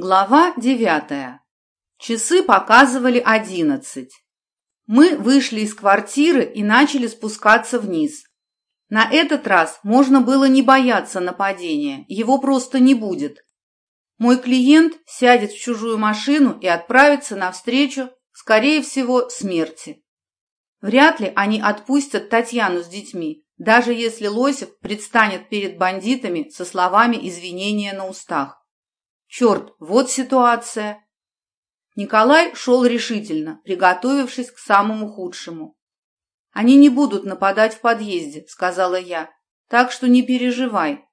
Глава девятая. Часы показывали одиннадцать. Мы вышли из квартиры и начали спускаться вниз. На этот раз можно было не бояться нападения, его просто не будет. Мой клиент сядет в чужую машину и отправится навстречу, скорее всего, смерти. Вряд ли они отпустят Татьяну с детьми, даже если Лосев предстанет перед бандитами со словами извинения на устах. Черт, вот ситуация. Николай шел решительно, приготовившись к самому худшему. «Они не будут нападать в подъезде», — сказала я, — «так что не переживай.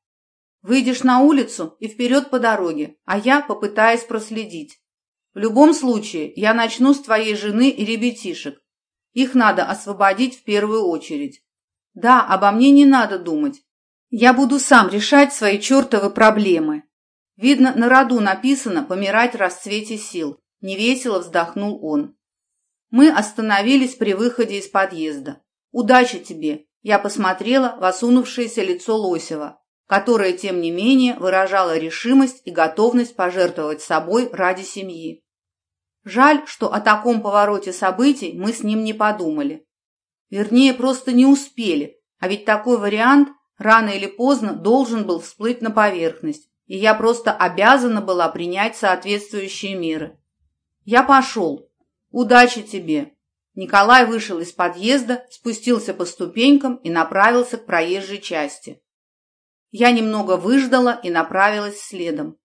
Выйдешь на улицу и вперед по дороге, а я попытаюсь проследить. В любом случае, я начну с твоей жены и ребятишек. Их надо освободить в первую очередь. Да, обо мне не надо думать. Я буду сам решать свои чертовы проблемы. Видно, на роду написано «помирать в расцвете сил». Невесело вздохнул он. Мы остановились при выходе из подъезда. «Удачи тебе!» Я посмотрела в осунувшееся лицо Лосева, которое, тем не менее, выражало решимость и готовность пожертвовать собой ради семьи. Жаль, что о таком повороте событий мы с ним не подумали. Вернее, просто не успели, а ведь такой вариант рано или поздно должен был всплыть на поверхность, и я просто обязана была принять соответствующие меры. Я пошел. Удачи тебе. Николай вышел из подъезда, спустился по ступенькам и направился к проезжей части. Я немного выждала и направилась следом.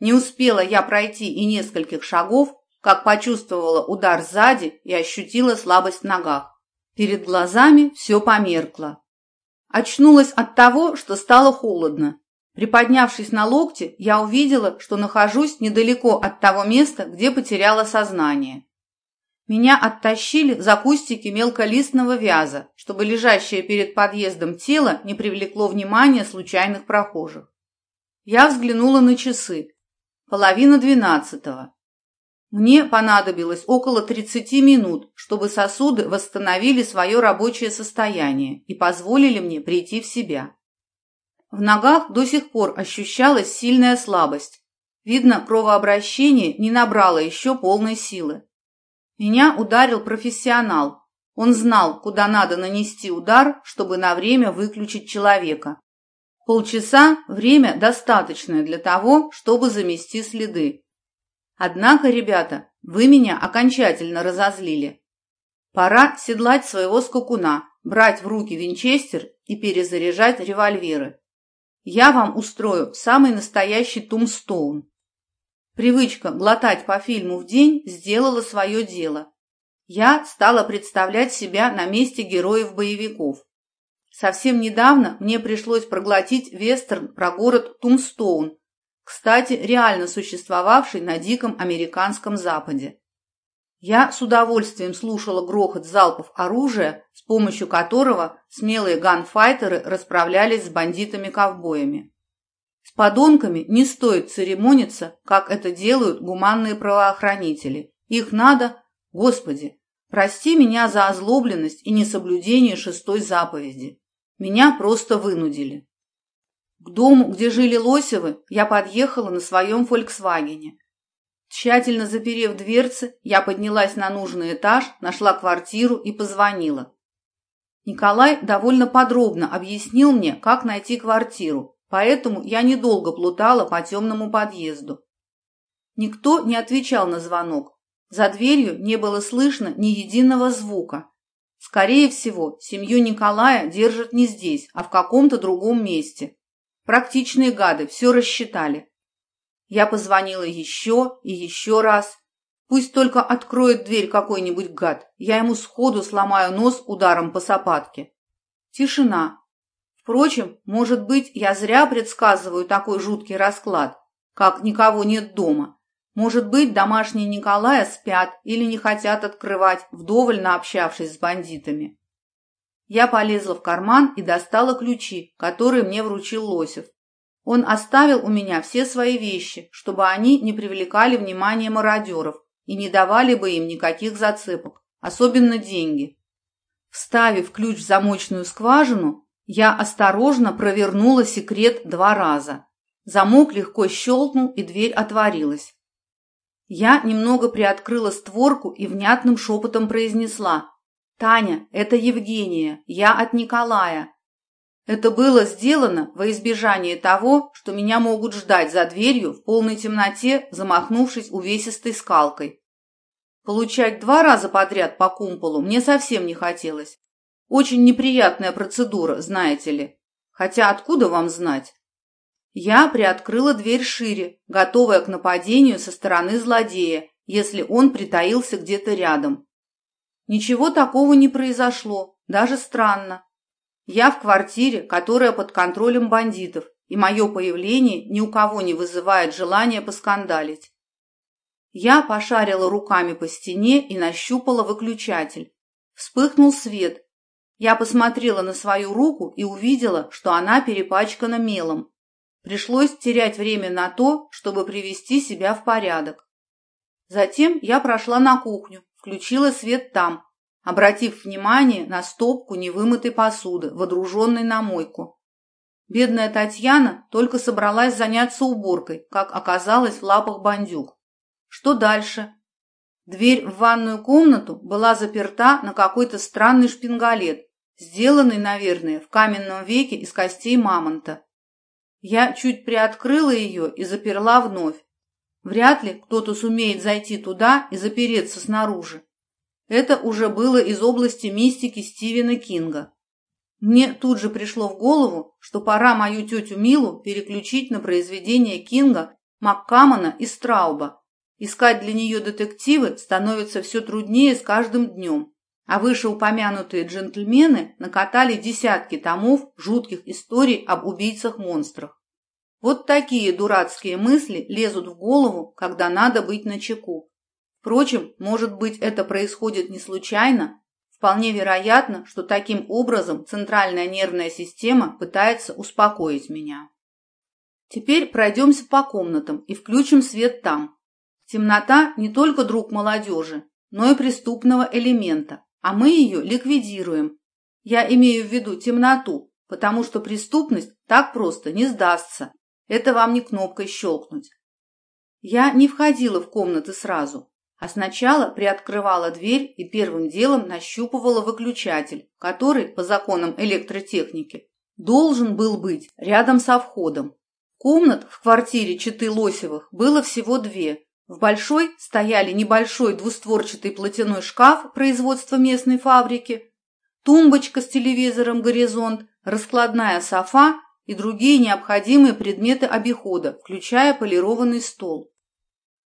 Не успела я пройти и нескольких шагов, как почувствовала удар сзади и ощутила слабость в ногах. Перед глазами все померкло. Очнулась от того, что стало холодно, Приподнявшись на локте, я увидела, что нахожусь недалеко от того места, где потеряла сознание. Меня оттащили за кустики мелколистного вяза, чтобы лежащее перед подъездом тело не привлекло внимания случайных прохожих. Я взглянула на часы. Половина двенадцатого. Мне понадобилось около 30 минут, чтобы сосуды восстановили свое рабочее состояние и позволили мне прийти в себя. В ногах до сих пор ощущалась сильная слабость. Видно, кровообращение не набрало еще полной силы. Меня ударил профессионал. Он знал, куда надо нанести удар, чтобы на время выключить человека. Полчаса – время достаточное для того, чтобы замести следы. Однако, ребята, вы меня окончательно разозлили. Пора седлать своего скакуна, брать в руки винчестер и перезаряжать револьверы. Я вам устрою самый настоящий тумстоун. Привычка глотать по фильму в день сделала свое дело. Я стала представлять себя на месте героев-боевиков. Совсем недавно мне пришлось проглотить вестерн про город Тумстоун, кстати, реально существовавший на диком американском западе. Я с удовольствием слушала грохот залпов оружия, с помощью которого смелые ганфайтеры расправлялись с бандитами-ковбоями. С подонками не стоит церемониться, как это делают гуманные правоохранители. Их надо... Господи, прости меня за озлобленность и несоблюдение шестой заповеди. Меня просто вынудили. К дому, где жили Лосевы, я подъехала на своем «Фольксвагене». Тщательно заперев дверцы, я поднялась на нужный этаж, нашла квартиру и позвонила. Николай довольно подробно объяснил мне, как найти квартиру, поэтому я недолго плутала по темному подъезду. Никто не отвечал на звонок. За дверью не было слышно ни единого звука. Скорее всего, семью Николая держат не здесь, а в каком-то другом месте. Практичные гады все рассчитали. Я позвонила еще и еще раз. Пусть только откроет дверь какой-нибудь гад. Я ему сходу сломаю нос ударом по сапатке. Тишина. Впрочем, может быть, я зря предсказываю такой жуткий расклад, как никого нет дома. Может быть, домашние Николая спят или не хотят открывать, вдоволь наобщавшись с бандитами. Я полезла в карман и достала ключи, которые мне вручил Лосев. Он оставил у меня все свои вещи, чтобы они не привлекали внимание мародеров и не давали бы им никаких зацепок, особенно деньги. Вставив ключ в замочную скважину, я осторожно провернула секрет два раза. Замок легко щелкнул, и дверь отворилась. Я немного приоткрыла створку и внятным шепотом произнесла. «Таня, это Евгения, я от Николая. Это было сделано во избежание того, что меня могут ждать за дверью в полной темноте, замахнувшись увесистой скалкой. Получать два раза подряд по кумполу мне совсем не хотелось. Очень неприятная процедура, знаете ли. Хотя откуда вам знать? Я приоткрыла дверь шире, готовая к нападению со стороны злодея, если он притаился где-то рядом. Ничего такого не произошло, даже странно. Я в квартире, которая под контролем бандитов, и мое появление ни у кого не вызывает желания поскандалить. Я пошарила руками по стене и нащупала выключатель. Вспыхнул свет. Я посмотрела на свою руку и увидела, что она перепачкана мелом. Пришлось терять время на то, чтобы привести себя в порядок. Затем я прошла на кухню, включила свет там, обратив внимание на стопку невымытой посуды, водруженной на мойку. Бедная Татьяна только собралась заняться уборкой, как оказалось в лапах бандюк. Что дальше? Дверь в ванную комнату была заперта на какой-то странный шпингалет, сделанный, наверное, в каменном веке из костей мамонта. Я чуть приоткрыла ее и заперла вновь. Вряд ли кто-то сумеет зайти туда и запереться снаружи. Это уже было из области мистики Стивена Кинга. Мне тут же пришло в голову, что пора мою тетю Милу переключить на произведения Кинга, Маккамана и Страуба. Искать для нее детективы становится все труднее с каждым днем. А вышеупомянутые джентльмены накатали десятки томов жутких историй об убийцах-монстрах. Вот такие дурацкие мысли лезут в голову, когда надо быть начеку. Впрочем, может быть, это происходит не случайно? Вполне вероятно, что таким образом центральная нервная система пытается успокоить меня. Теперь пройдемся по комнатам и включим свет там. Темнота не только друг молодежи, но и преступного элемента, а мы ее ликвидируем. Я имею в виду темноту, потому что преступность так просто не сдастся. Это вам не кнопкой щелкнуть. Я не входила в комнаты сразу, а Сначала приоткрывала дверь и первым делом нащупывала выключатель, который, по законам электротехники, должен был быть рядом со входом. Комнат в квартире Читы Лосевых было всего две. В большой стояли небольшой двустворчатый платяной шкаф производства местной фабрики, тумбочка с телевизором «Горизонт», раскладная софа и другие необходимые предметы обихода, включая полированный стол.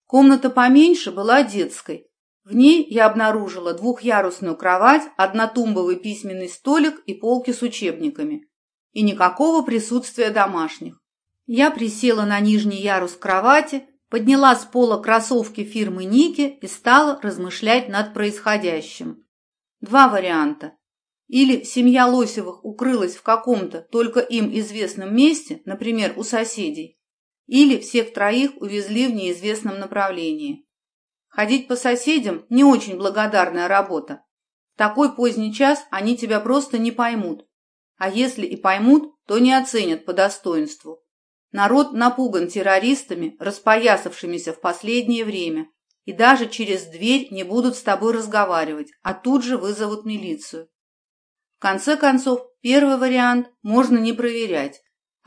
Комната поменьше была детской. В ней я обнаружила двухъярусную кровать, однотумбовый письменный столик и полки с учебниками. И никакого присутствия домашних. Я присела на нижний ярус кровати, подняла с пола кроссовки фирмы Ники и стала размышлять над происходящим. Два варианта. Или семья Лосевых укрылась в каком-то только им известном месте, например, у соседей, или всех троих увезли в неизвестном направлении. Ходить по соседям – не очень благодарная работа. В такой поздний час они тебя просто не поймут. А если и поймут, то не оценят по достоинству. Народ напуган террористами, распоясавшимися в последнее время, и даже через дверь не будут с тобой разговаривать, а тут же вызовут милицию.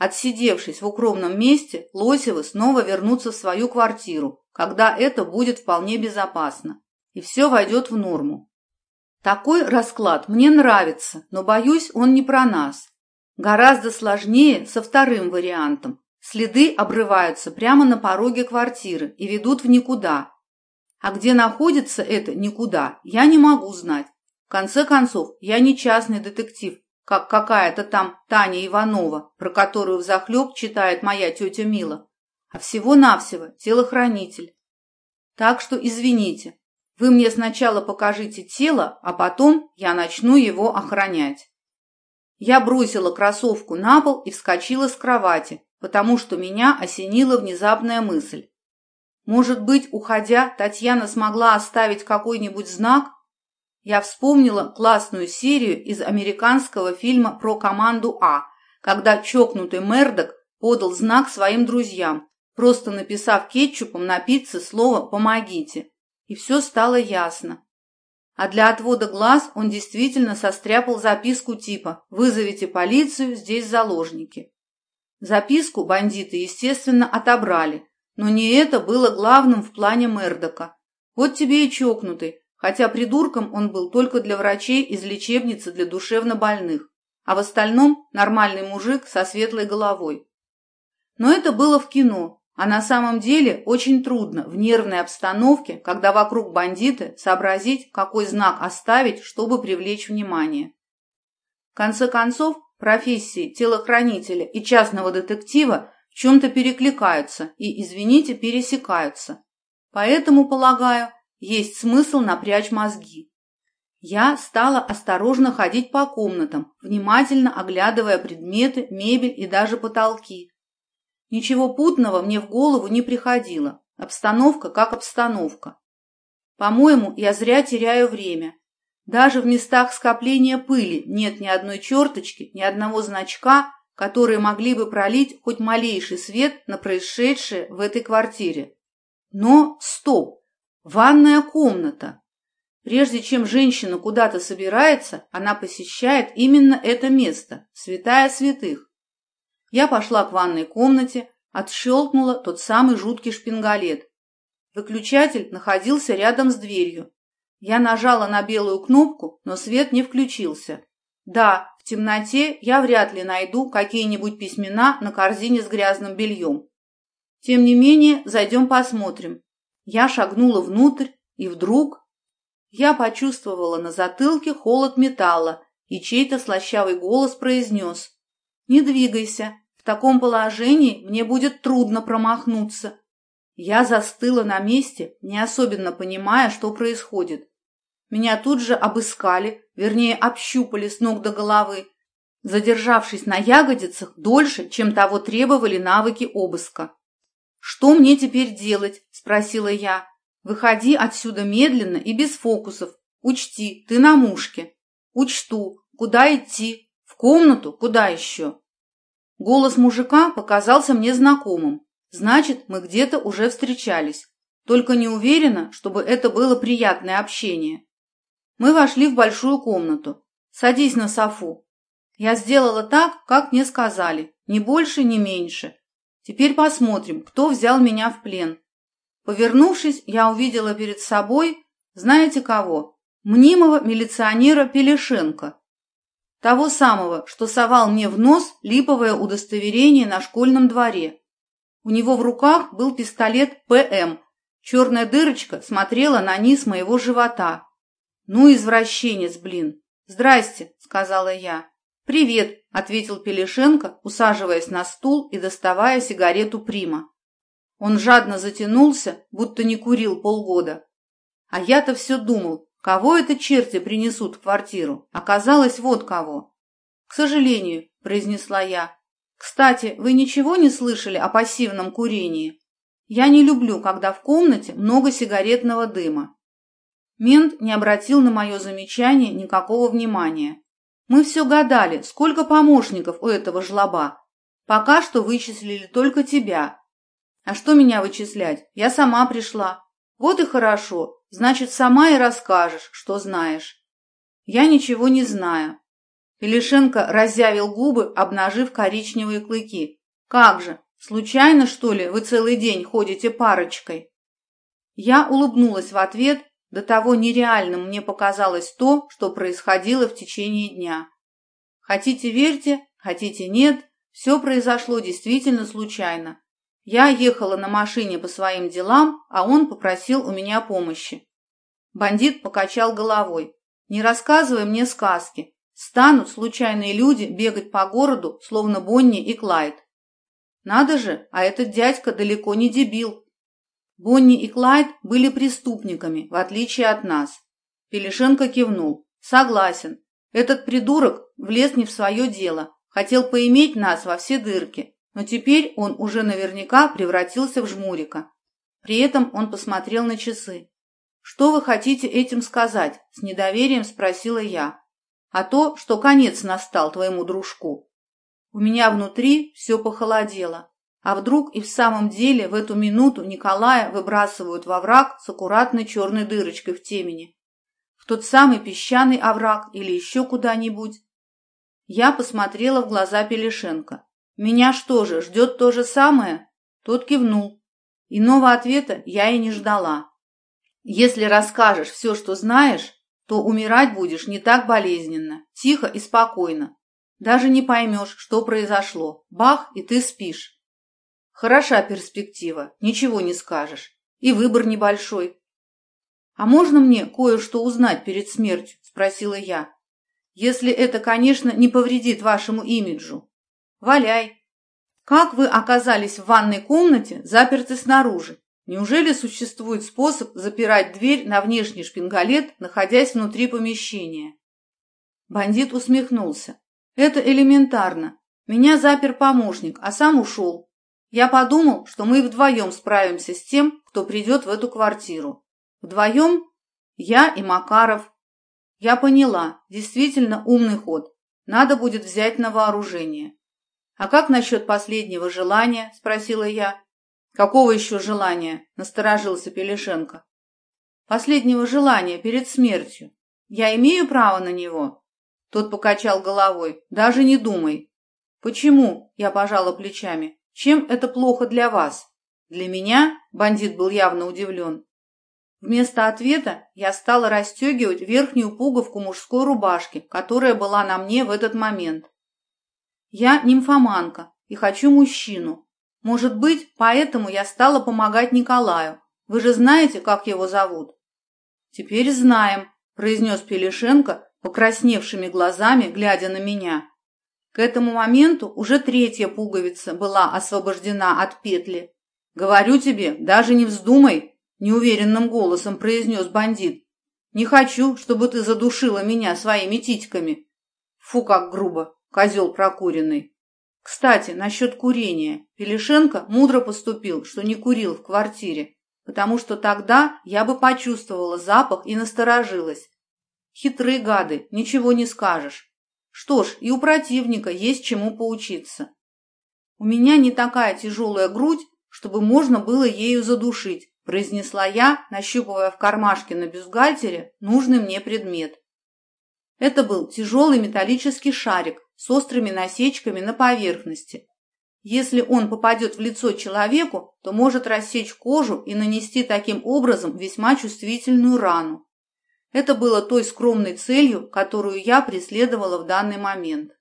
В конце концов, первый вариант можно не проверять, Отсидевшись в укромном месте, Лосевы снова вернутся в свою квартиру, когда это будет вполне безопасно, и все войдет в норму. Такой расклад мне нравится, но, боюсь, он не про нас. Гораздо сложнее со вторым вариантом. Следы обрываются прямо на пороге квартиры и ведут в никуда. А где находится это никуда, я не могу знать. В конце концов, я не частный детектив как какая-то там Таня Иванова, про которую в захлеб читает моя тетя Мила, а всего-навсего телохранитель. Так что извините, вы мне сначала покажите тело, а потом я начну его охранять. Я бросила кроссовку на пол и вскочила с кровати, потому что меня осенила внезапная мысль. Может быть, уходя, Татьяна смогла оставить какой-нибудь знак, я вспомнила классную серию из американского фильма про команду А, когда чокнутый Мердок подал знак своим друзьям, просто написав кетчупом на пицце слово «помогите». И все стало ясно. А для отвода глаз он действительно состряпал записку типа «Вызовите полицию, здесь заложники». Записку бандиты, естественно, отобрали, но не это было главным в плане Мердока. Вот тебе и чокнутый, Хотя придурком он был только для врачей из лечебницы для душевно больных, а в остальном нормальный мужик со светлой головой. Но это было в кино, а на самом деле очень трудно в нервной обстановке, когда вокруг бандиты, сообразить, какой знак оставить, чтобы привлечь внимание. В конце концов, профессии телохранителя и частного детектива в чем-то перекликаются и, извините, пересекаются. Поэтому, полагаю, есть смысл напрячь мозги. Я стала осторожно ходить по комнатам, внимательно оглядывая предметы, мебель и даже потолки. Ничего путного мне в голову не приходило. Обстановка как обстановка. По-моему, я зря теряю время. Даже в местах скопления пыли нет ни одной черточки, ни одного значка, которые могли бы пролить хоть малейший свет на происшедшее в этой квартире. Но стоп! Ванная комната! Прежде чем женщина куда-то собирается, она посещает именно это место, святая святых. Я пошла к ванной комнате, отщелкнула тот самый жуткий шпингалет. Выключатель находился рядом с дверью. Я нажала на белую кнопку, но свет не включился. Да, в темноте я вряд ли найду какие-нибудь письмена на корзине с грязным бельем. Тем не менее, зайдем посмотрим. Я шагнула внутрь, и вдруг... Я почувствовала на затылке холод металла, и чей-то слащавый голос произнес. «Не двигайся, в таком положении мне будет трудно промахнуться. Я застыла на месте, не особенно понимая, что происходит. Меня тут же обыскали, вернее, общупали с ног до головы, задержавшись на ягодицах дольше, чем того требовали навыки обыска. «Что мне теперь делать?» – спросила я. «Выходи отсюда медленно и без фокусов. Учти, ты на мушке». «Учту. Куда идти? В комнату? Куда еще?» Голос мужика показался мне знакомым. Значит, мы где-то уже встречались. Только не уверена, чтобы это было приятное общение. Мы вошли в большую комнату. «Садись на софу». Я сделала так, как мне сказали, ни больше, ни меньше. Теперь посмотрим, кто взял меня в плен. Повернувшись, я увидела перед собой, знаете кого? Мнимого милиционера Пелешенко. Того самого, что совал мне в нос липовое удостоверение на школьном дворе. У него в руках был пистолет ПМ. Черная дырочка смотрела на низ моего живота. «Ну, извращенец, блин!» «Здрасте», — сказала я. «Привет», — ответил Пелешенко, усаживаясь на стул и доставая сигарету Прима. Он жадно затянулся, будто не курил полгода. А я-то все думал, кого это черти принесут в квартиру. Оказалось, вот кого. К сожалению, произнесла я. Кстати, вы ничего не слышали о пассивном курении? Я не люблю, когда в комнате много сигаретного дыма. Мент не обратил на мое замечание никакого внимания. Мы все гадали, сколько помощников у этого жлоба. Пока что вычислили только тебя. А что меня вычислять? Я сама пришла. Вот и хорошо. Значит, сама и расскажешь, что знаешь. Я ничего не знаю. Пелешенко разъявил губы, обнажив коричневые клыки. Как же, случайно, что ли, вы целый день ходите парочкой? Я улыбнулась в ответ, До того нереальным мне показалось то, что происходило в течение дня. Хотите верьте, хотите нет, все произошло действительно случайно. Я ехала на машине по своим делам, а он попросил у меня помощи. Бандит покачал головой. «Не рассказывай мне сказки. Станут случайные люди бегать по городу, словно Бонни и Клайд». «Надо же, а этот дядька далеко не дебил. Бонни и Клайд были преступниками, в отличие от нас. Пелешенко кивнул. Согласен. Этот придурок влез не в свое дело, хотел поиметь нас во все дырки, но теперь он уже наверняка превратился в жмурика. При этом он посмотрел на часы. «Что вы хотите этим сказать?» – с недоверием спросила я. «А то, что конец настал твоему дружку». У меня внутри все похолодело. А вдруг и в самом деле в эту минуту Николая выбрасывают во враг с аккуратной черной дырочкой в темени? В тот самый песчаный овраг или еще куда-нибудь? Я посмотрела в глаза Пелешенко. «Меня что же, ждет то же самое?» Тот кивнул. Иного ответа я и не ждала. «Если расскажешь все, что знаешь, то умирать будешь не так болезненно, тихо и спокойно. Даже не поймешь, что произошло. Бах, и ты спишь. Хороша перспектива, ничего не скажешь. И выбор небольшой. А можно мне кое-что узнать перед смертью? Спросила я. Если это, конечно, не повредит вашему имиджу. Валяй. Как вы оказались в ванной комнате, заперты снаружи? Неужели существует способ запирать дверь на внешний шпингалет, находясь внутри помещения? Бандит усмехнулся. Это элементарно. Меня запер помощник, а сам ушел. Я подумал, что мы вдвоем справимся с тем, кто придет в эту квартиру. Вдвоем? Я и Макаров. Я поняла, действительно умный ход. Надо будет взять на вооружение. А как насчет последнего желания? Спросила я. Какого еще желания? Насторожился Пелешенко. Последнего желания перед смертью. Я имею право на него? Тот покачал головой. Даже не думай. Почему? Я пожала плечами. Чем это плохо для вас? Для меня? Бандит был явно удивлен. Вместо ответа я стала расстегивать верхнюю пуговку мужской рубашки, которая была на мне в этот момент. Я нимфоманка и хочу мужчину. Может быть, поэтому я стала помогать Николаю. Вы же знаете, как его зовут? Теперь знаем, произнес Пелешенко, покрасневшими глазами, глядя на меня. К этому моменту уже третья пуговица была освобождена от петли. «Говорю тебе, даже не вздумай!» – неуверенным голосом произнес бандит. «Не хочу, чтобы ты задушила меня своими титьками!» Фу, как грубо, козел прокуренный. Кстати, насчет курения. Пелешенко мудро поступил, что не курил в квартире, потому что тогда я бы почувствовала запах и насторожилась. Хитрые гады, ничего не скажешь. Что ж, и у противника есть чему поучиться. У меня не такая тяжелая грудь, чтобы можно было ею задушить, произнесла я, нащупывая в кармашке на бюстгальтере нужный мне предмет. Это был тяжелый металлический шарик с острыми насечками на поверхности. Если он попадет в лицо человеку, то может рассечь кожу и нанести таким образом весьма чувствительную рану. Это было той скромной целью, которую я преследовала в данный момент.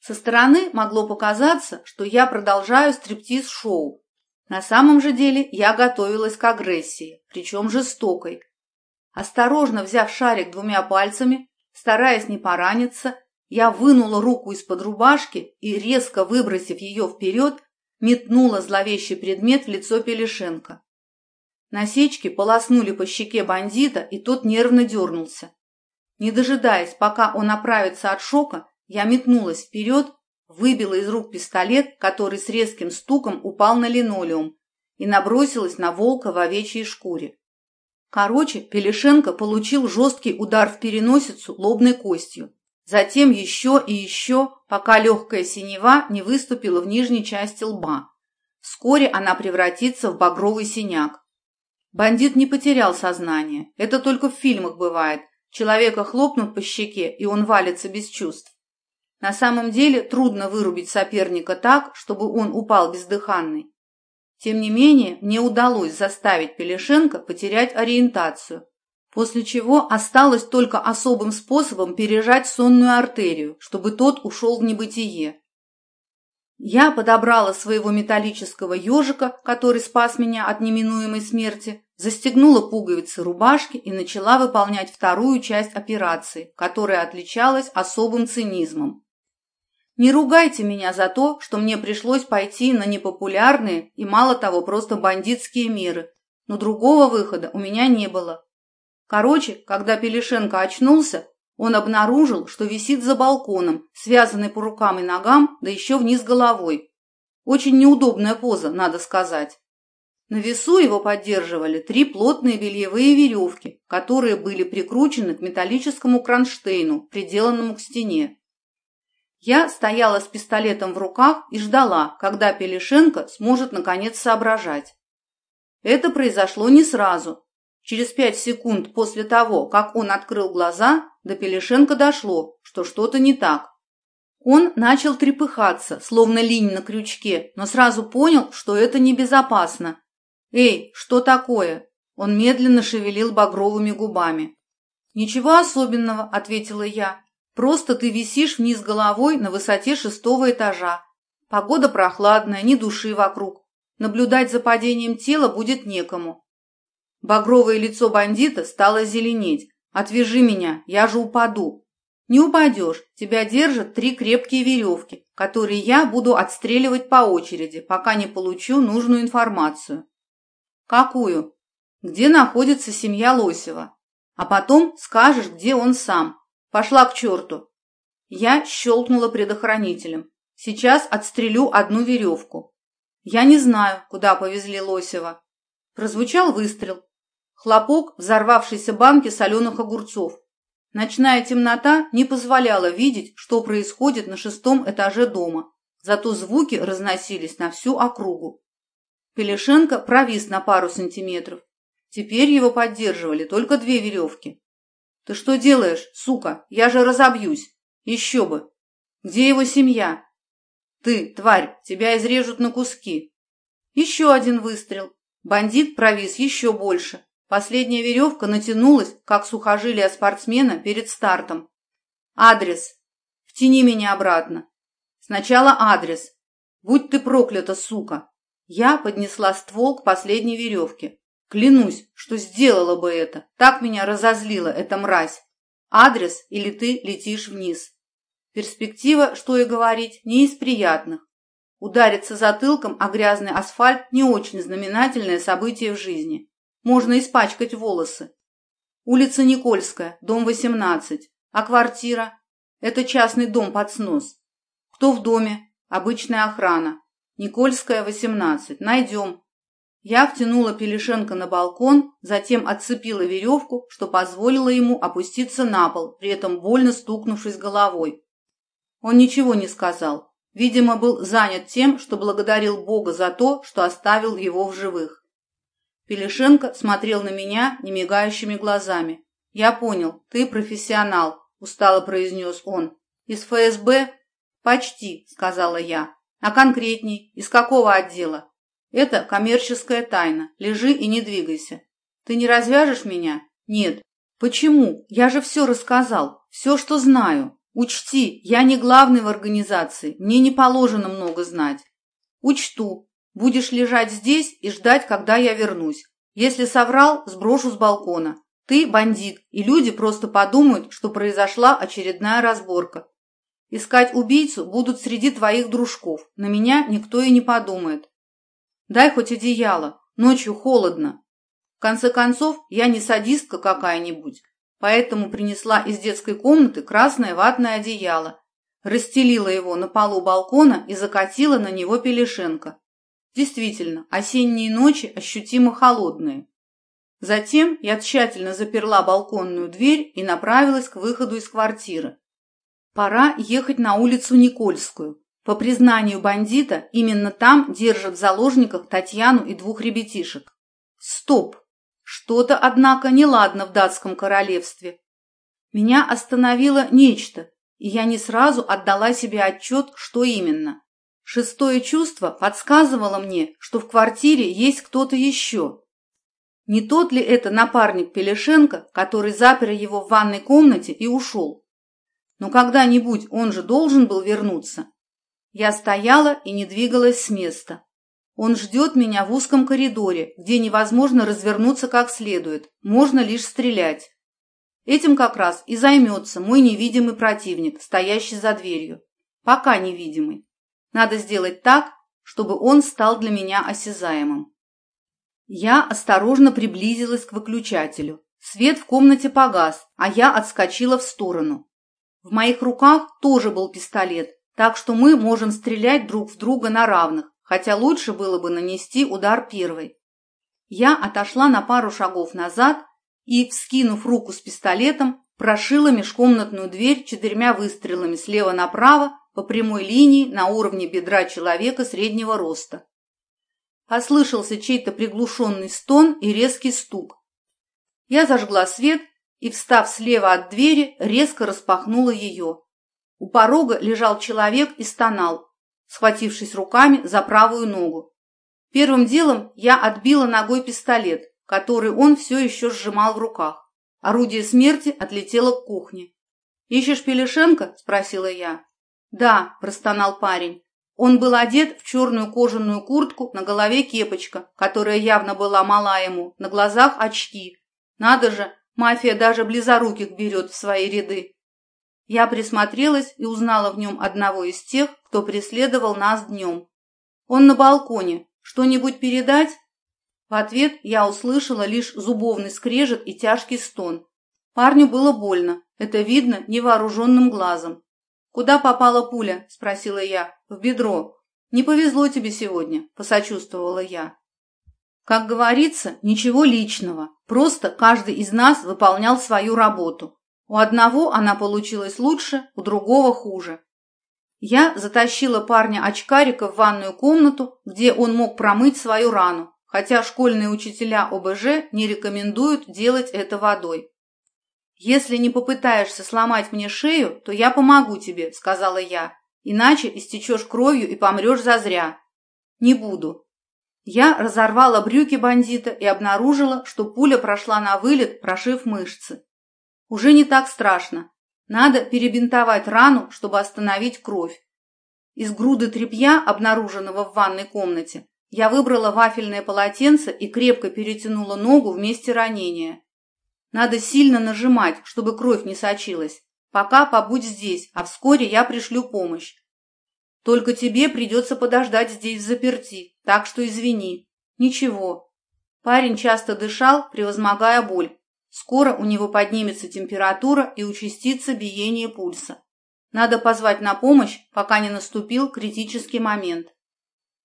Со стороны могло показаться, что я продолжаю стриптиз-шоу. На самом же деле я готовилась к агрессии, причем жестокой. Осторожно взяв шарик двумя пальцами, стараясь не пораниться, я вынула руку из-под рубашки и, резко выбросив ее вперед, метнула зловещий предмет в лицо Пелешенко. Насечки полоснули по щеке бандита, и тот нервно дернулся. Не дожидаясь, пока он оправится от шока, я метнулась вперед выбила из рук пистолет, который с резким стуком упал на линолеум, и набросилась на волка в овечьей шкуре. Короче, Пелешенко получил жесткий удар в переносицу лобной костью. Затем еще и еще, пока легкая синева не выступила в нижней части лба. Вскоре она превратится в багровый синяк. Бандит не потерял сознание. Это только в фильмах бывает. Человека хлопнут по щеке, и он валится без чувств. На самом деле трудно вырубить соперника так, чтобы он упал бездыханный. Тем не менее, мне удалось заставить Пелешенко потерять ориентацию, после чего осталось только особым способом пережать сонную артерию, чтобы тот ушел в небытие. Я подобрала своего металлического ежика, который спас меня от неминуемой смерти, застегнула пуговицы рубашки и начала выполнять вторую часть операции, которая отличалась особым цинизмом. Не ругайте меня за то, что мне пришлось пойти на непопулярные и, мало того, просто бандитские меры, но другого выхода у меня не было. Короче, когда Пелешенко очнулся, Он обнаружил, что висит за балконом, связанный по рукам и ногам, да еще вниз головой. Очень неудобная поза, надо сказать. На весу его поддерживали три плотные бельевые веревки, которые были прикручены к металлическому кронштейну, приделанному к стене. Я стояла с пистолетом в руках и ждала, когда Пелешенко сможет наконец соображать. Это произошло не сразу. Через пять секунд после того, как он открыл глаза, Допелешенко дошло, что что-то не так. Он начал трепыхаться, словно линь на крючке, но сразу понял, что это небезопасно. «Эй, что такое?» Он медленно шевелил багровыми губами. «Ничего особенного», — ответила я. «Просто ты висишь вниз головой на высоте шестого этажа. Погода прохладная, ни души вокруг. Наблюдать за падением тела будет некому». Багровое лицо бандита стало зеленеть, Отвяжи меня, я же упаду. Не упадешь, тебя держат три крепкие веревки, которые я буду отстреливать по очереди, пока не получу нужную информацию. Какую? Где находится семья Лосева? А потом скажешь, где он сам. Пошла к черту. Я щелкнула предохранителем. Сейчас отстрелю одну веревку. Я не знаю, куда повезли Лосева. Прозвучал выстрел, Хлопок взорвавшейся банки соленых огурцов. Ночная темнота не позволяла видеть, что происходит на шестом этаже дома. Зато звуки разносились на всю округу. Пелешенко провис на пару сантиметров. Теперь его поддерживали только две веревки. «Ты что делаешь, сука? Я же разобьюсь. Еще бы. Где его семья?» «Ты, тварь, тебя изрежут на куски». Еще один выстрел. Бандит провис еще больше. Последняя веревка натянулась, как сухожилие спортсмена перед стартом. «Адрес. Втяни меня обратно. Сначала адрес. Будь ты проклята, сука!» Я поднесла ствол к последней веревке. Клянусь, что сделала бы это. Так меня разозлила эта мразь. Адрес или ты летишь вниз. Перспектива, что и говорить, не из приятных. Удариться затылком о грязный асфальт – не очень знаменательное событие в жизни. Можно испачкать волосы. Улица Никольская, дом 18. А квартира? Это частный дом под снос. Кто в доме? Обычная охрана. Никольская, 18. Найдем. Я втянула Пелешенко на балкон, затем отцепила веревку, что позволило ему опуститься на пол, при этом больно стукнувшись головой. Он ничего не сказал. Видимо, был занят тем, что благодарил Бога за то, что оставил его в живых. Пелешенко смотрел на меня немигающими глазами. «Я понял, ты профессионал», – устало произнес он. «Из ФСБ?» «Почти», – сказала я. «А конкретней, из какого отдела?» «Это коммерческая тайна. Лежи и не двигайся». «Ты не развяжешь меня?» «Нет». «Почему? Я же все рассказал. Все, что знаю. Учти, я не главный в организации. Мне не положено много знать». «Учту. Будешь лежать здесь и ждать, когда я вернусь. Если соврал, сброшу с балкона. Ты бандит, и люди просто подумают, что произошла очередная разборка. Искать убийцу будут среди твоих дружков. На меня никто и не подумает. Дай хоть одеяло. Ночью холодно. В конце концов, я не садистка какая-нибудь. Поэтому принесла из детской комнаты красное ватное одеяло. Расстелила его на полу балкона и закатила на него Пелешенко действительно, осенние ночи ощутимо холодные. Затем я тщательно заперла балконную дверь и направилась к выходу из квартиры. Пора ехать на улицу Никольскую. По признанию бандита, именно там держат в заложниках Татьяну и двух ребятишек. Стоп! Что-то, однако, неладно в датском королевстве. Меня остановило нечто, и я не сразу отдала себе отчет, что именно. Шестое чувство подсказывало мне, что в квартире есть кто-то еще. Не тот ли это напарник Пелешенко, который запер его в ванной комнате и ушел? Но когда-нибудь он же должен был вернуться. Я стояла и не двигалась с места. Он ждет меня в узком коридоре, где невозможно развернуться как следует, можно лишь стрелять. Этим как раз и займется мой невидимый противник, стоящий за дверью. Пока невидимый. Надо сделать так, чтобы он стал для меня осязаемым. Я осторожно приблизилась к выключателю. Свет в комнате погас, а я отскочила в сторону. В моих руках тоже был пистолет, так что мы можем стрелять друг в друга на равных, хотя лучше было бы нанести удар первой. Я отошла на пару шагов назад и, вскинув руку с пистолетом, прошила межкомнатную дверь четырьмя выстрелами слева направо, по По прямой линии на уровне бедра человека среднего роста. Ослышался чей-то приглушенный стон и резкий стук. Я зажгла свет и, встав слева от двери, резко распахнула ее. У порога лежал человек и стонал, схватившись руками за правую ногу. Первым делом я отбила ногой пистолет, который он все еще сжимал в руках. Орудие смерти отлетело к кухне. «Ищешь Пелешенко?» – спросила я. «Да», – простонал парень. Он был одет в черную кожаную куртку, на голове кепочка, которая явно была мала ему, на глазах очки. Надо же, мафия даже близоруких берет в свои ряды. Я присмотрелась и узнала в нем одного из тех, кто преследовал нас днем. Он на балконе. Что-нибудь передать? В ответ я услышала лишь зубовный скрежет и тяжкий стон. Парню было больно, это видно невооруженным глазом. Куда попала пуля?» – спросила я. «В бедро. Не повезло тебе сегодня», – посочувствовала я. Как говорится, ничего личного. Просто каждый из нас выполнял свою работу. У одного она получилась лучше, у другого хуже. Я затащила парня-очкарика в ванную комнату, где он мог промыть свою рану, хотя школьные учителя ОБЖ не рекомендуют делать это водой. Если не попытаешься сломать мне шею, то я помогу тебе», — сказала я. «Иначе истечешь кровью и помрешь зазря». «Не буду». Я разорвала брюки бандита и обнаружила, что пуля прошла на вылет, прошив мышцы. Уже не так страшно. Надо перебинтовать рану, чтобы остановить кровь. Из груды тряпья, обнаруженного в ванной комнате, я выбрала вафельное полотенце и крепко перетянула ногу вместе месте ранения. Надо сильно нажимать, чтобы кровь не сочилась. Пока побудь здесь, а вскоре я пришлю помощь. Только тебе придется подождать здесь в заперти, так что извини. Ничего. Парень часто дышал, превозмогая боль, Скоро у него поднимется температура и участится биение пульса. Надо позвать на помощь, пока не наступил критический момент.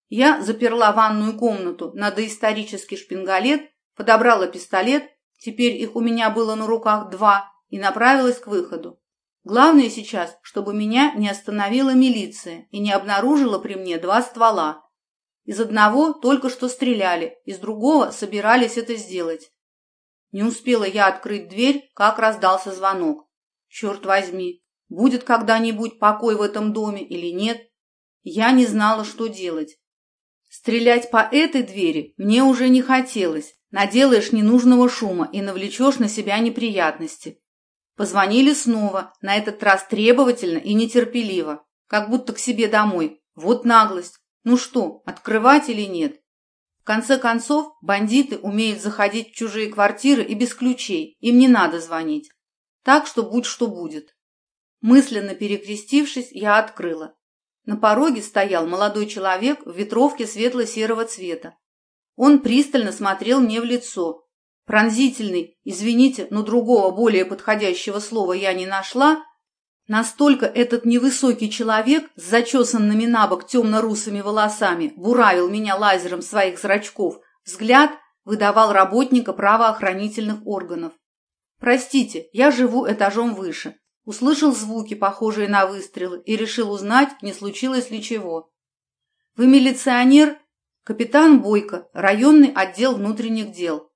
Я заперла ванную комнату на доисторический шпингалет, подобрала пистолет, Теперь их у меня было на руках два, и направилась к выходу. Главное сейчас, чтобы меня не остановила милиция и не обнаружила при мне два ствола. Из одного только что стреляли, из другого собирались это сделать. Не успела я открыть дверь, как раздался звонок. Черт возьми, будет когда-нибудь покой в этом доме или нет? Я не знала, что делать. Стрелять по этой двери мне уже не хотелось, Наделаешь ненужного шума и навлечешь на себя неприятности. Позвонили снова, на этот раз требовательно и нетерпеливо, как будто к себе домой. Вот наглость. Ну что, открывать или нет? В конце концов, бандиты умеют заходить в чужие квартиры и без ключей, им не надо звонить. Так что будь что будет. Мысленно перекрестившись, я открыла. На пороге стоял молодой человек в ветровке светло-серого цвета. Он пристально смотрел мне в лицо. Пронзительный, извините, но другого более подходящего слова я не нашла. Настолько этот невысокий человек с зачесанными на бок темно-русыми волосами буравил меня лазером своих зрачков, взгляд выдавал работника правоохранительных органов. «Простите, я живу этажом выше», услышал звуки, похожие на выстрелы, и решил узнать, не случилось ли чего. «Вы милиционер?» «Капитан Бойко, районный отдел внутренних дел».